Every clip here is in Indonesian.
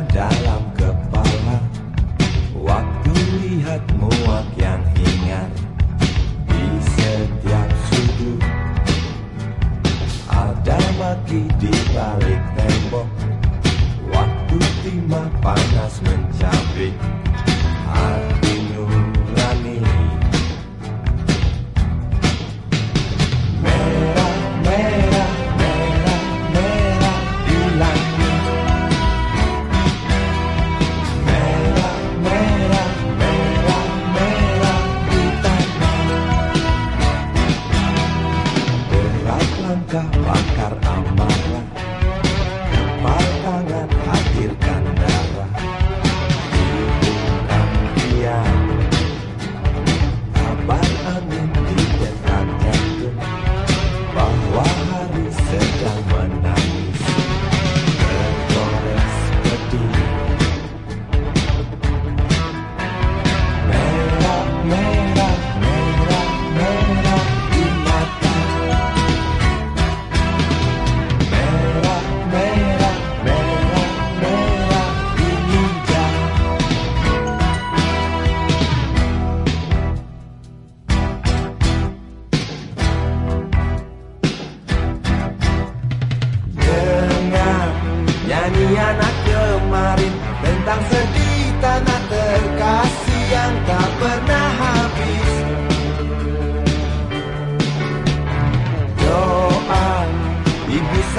and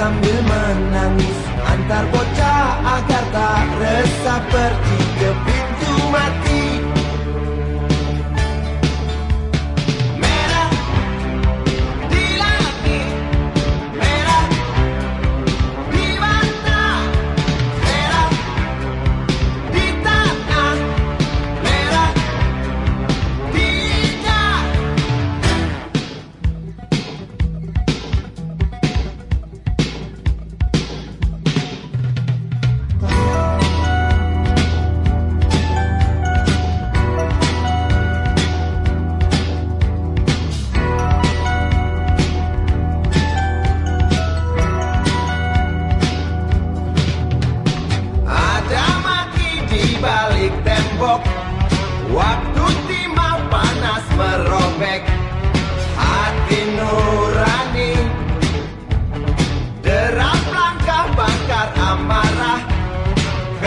sambil menangis. Antar bocah agar tak resah pergi.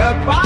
goodbye.